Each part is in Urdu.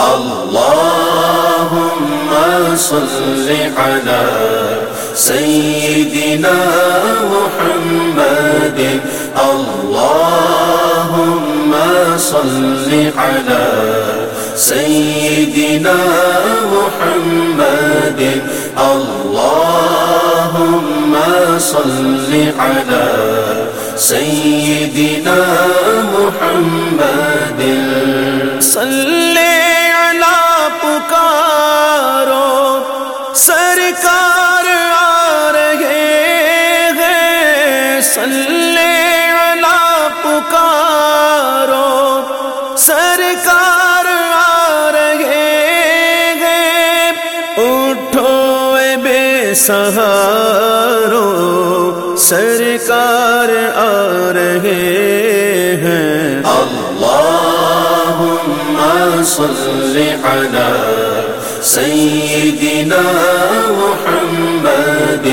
اللهم صل على سيدنا محمد. اللهم صل على سيدنا محمد. اللهم صل على سيدنا محمد. صلی بے سہارو سرکار آ رہے ہیں۔ اللهم صل على سيدنا محمد۔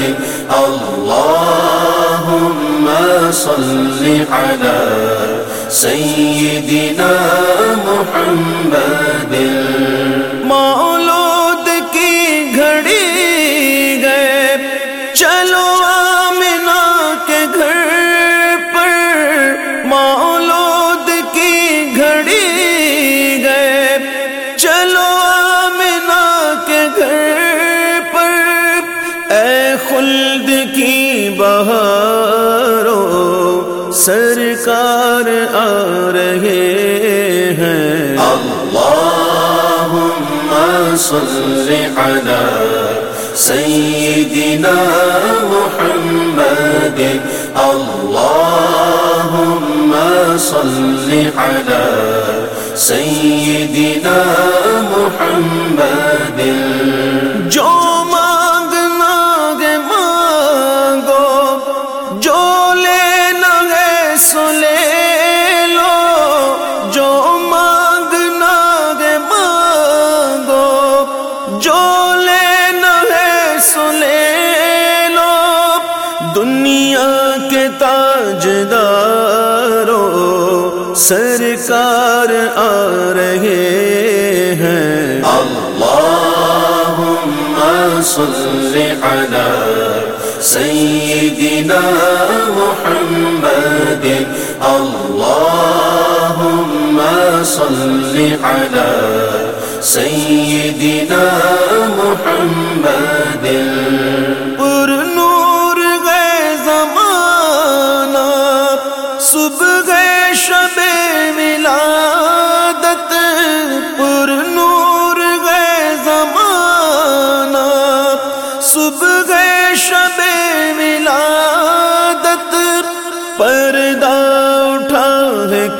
اللهم صل على سيدنا محمد۔ مولود سرکار آ رہے ہیں۔ اللهم صل على سيدنا محمد۔ اللهم صل على سيدنا محمد۔ سرکار آ رہے ہیں۔ اللهم صل على سيدنا محمد۔ اللهم صل على سيدنا محمد۔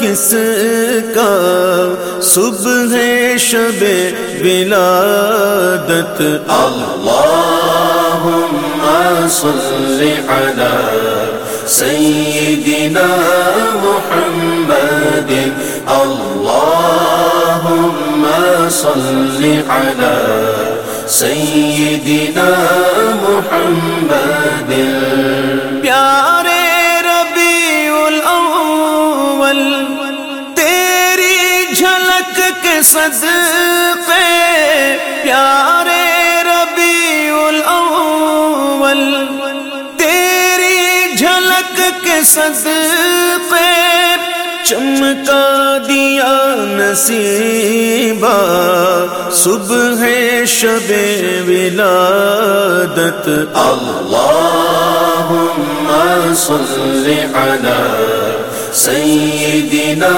کس کا صبح ہے شب ولادت۔ اللهم صل على سيدنا محمد۔ اللهم صل على سيدنا محمد۔ پیارے صدقے، پیارے ربیع الاول تیری جھلک کے صدقے، چمکا دیا نصیبہ، صبح شب ولادت۔ اللهم صل على سيدنا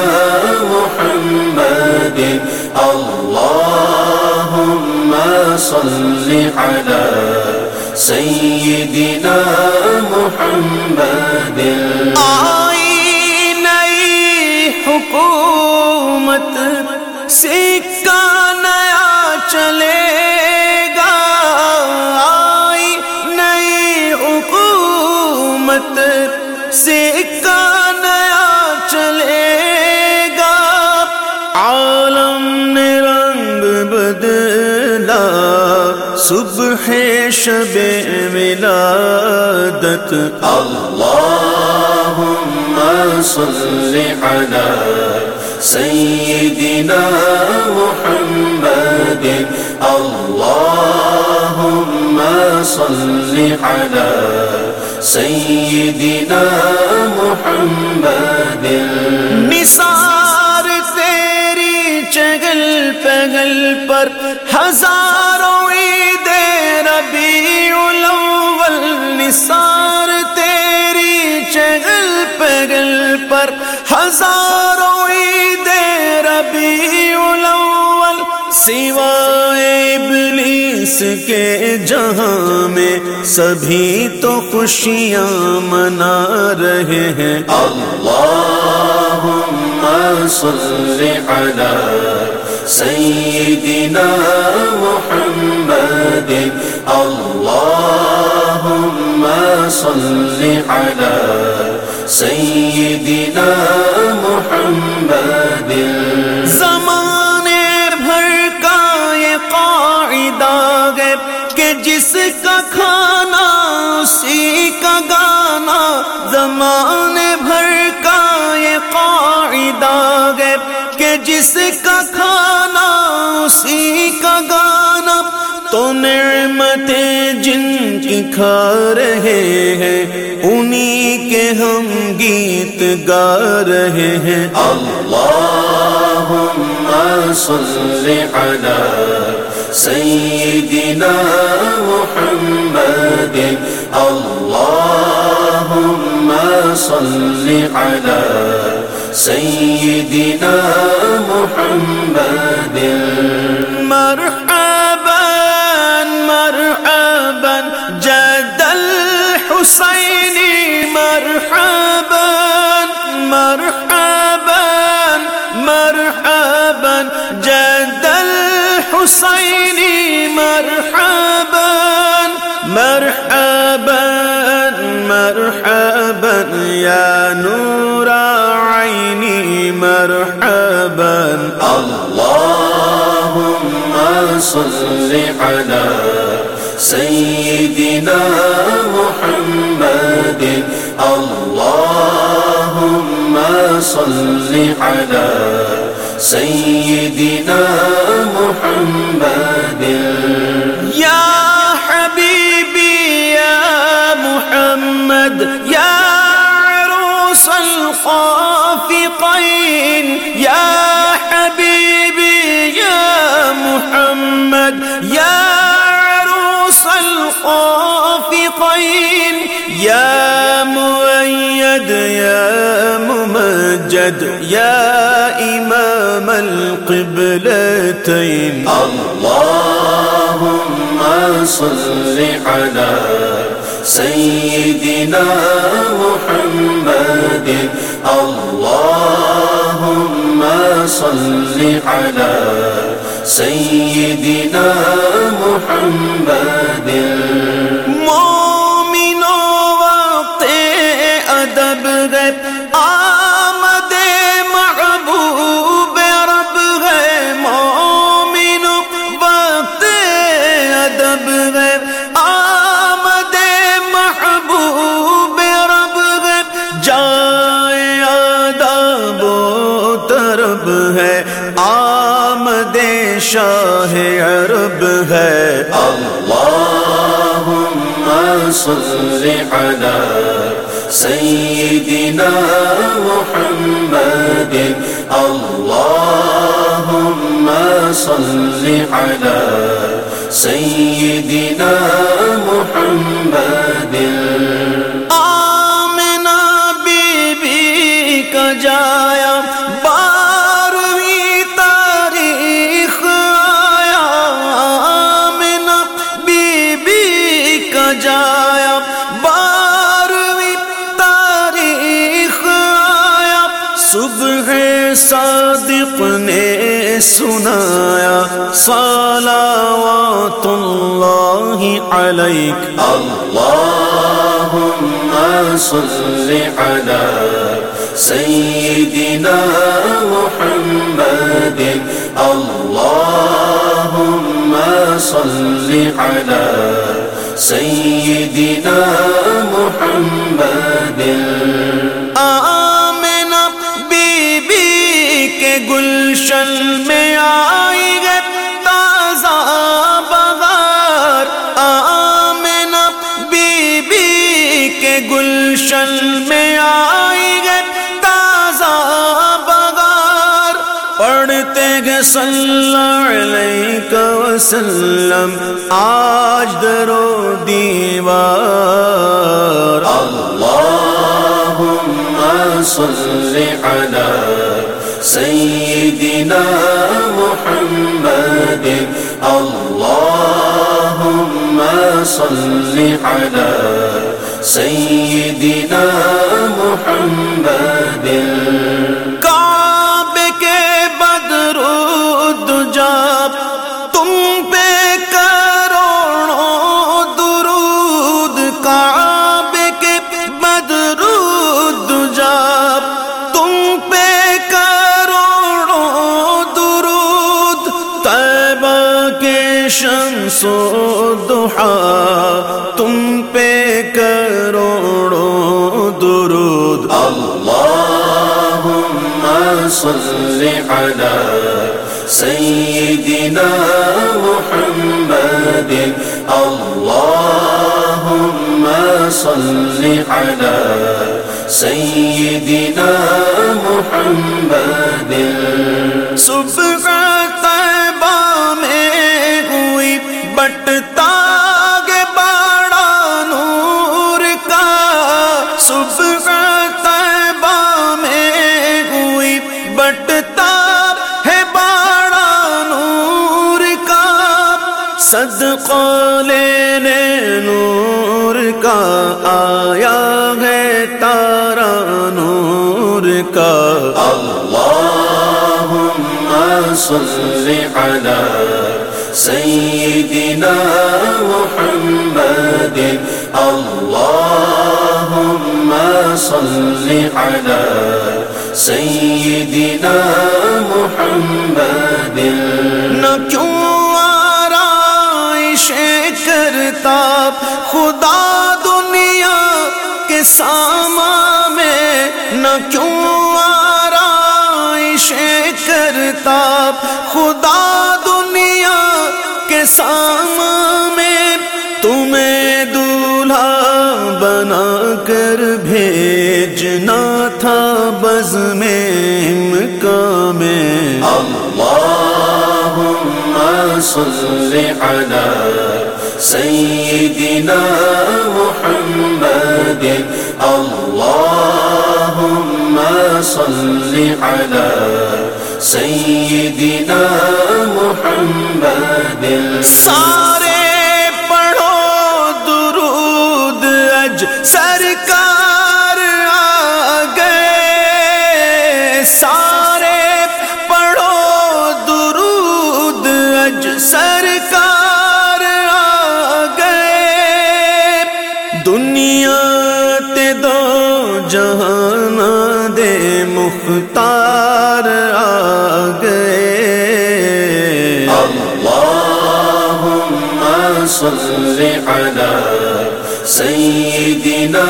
محمد۔ اللهم صل على سيدنا محمد. آئی نئی حکومت سکہ نیا چلے؟ صبح شب ولادت اللهم صل على سيدنا محمد اللهم صل على سيدنا محمد نثار تیری چگل پگل پر ہزاروں نثار تیری چگل پگل پر ہزاروں عید ربیع الاول سوائے ابلیس کے جہاں میں سبھی تو خوشیاں منا رہے ہیں۔ اللهم صل على سيدنا محمد۔ اللهم صل على سيدنا محمد. زمانے بھر کا یہ قاعدہ ہے کہ جس کا کھانا، اسی کا گانا۔ زمانے بھر کا یہ قاعدہ ہے کہ جس کا نعمتیں جن کی کھا رہے ہیں، انہی کے ہم گیت گا رہے ہیں۔ اللهم صل على سيدنا محمد۔ اللهم صل على سيدنا محمد۔ مرحبا جد الحسين مرحبا مرحبا مرحبا يا نور عيني مرحبا۔ اللهم صل على سيدنا محمد۔ اللهم صل على سيدنا محمد. يا حبيبي يا محمد يا عروس الخافقين يا حبيبي يا محمد يا عروس الخافقين يا مؤيد يا ممجد يا إمام القبلتين. اللهم صل على سيدنا محمد. اللهم صل على سيدنا محمد. مومنو وقت ادب ہے صل على سيدنا محمد. اللهم صل على سيدنا محمد. آمنا بی بی کا جایا سنایا صلوات اللہ علیک۔ اللهم صل على سيدنا محمد۔ اللهم صل على سيدنا محمد۔ علیہ وسلم، آج درو دیوار۔ اللهم صل على سيدنا محمد۔ اللهم صل على سيدنا محمد۔ دحا تم پہ کروڑوں درود۔ اللهم صل على سيدنا محمد۔ اللهم صل على سيدنا محمد۔ صبح صبح طیبہ میں ہوئی، بٹتا ہے بڑا نور کا۔ صدقہ لینے نور کا، آیا ہے تارا نور کا۔ اللهم صل على سيدنا محمد۔ اللهم صل على سيدنا محمد. نہ کیوں آرائش کرتا خدا دنیا کے ساما میں نہ کیوں آرائش کرتا خدا دنیا کے ساما میں تمہیں بنا کر بھیجنا تھا بز میں میں۔ اللهم صل على سيدنا محمد۔ اللهم صل على سيدنا محمد۔ سارے صل على سيدنا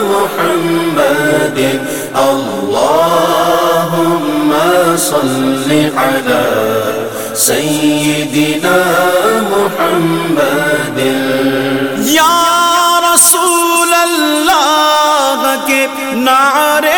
محمد. اللهم صل على سيدنا محمد. یا رسول اللہ کے نعرے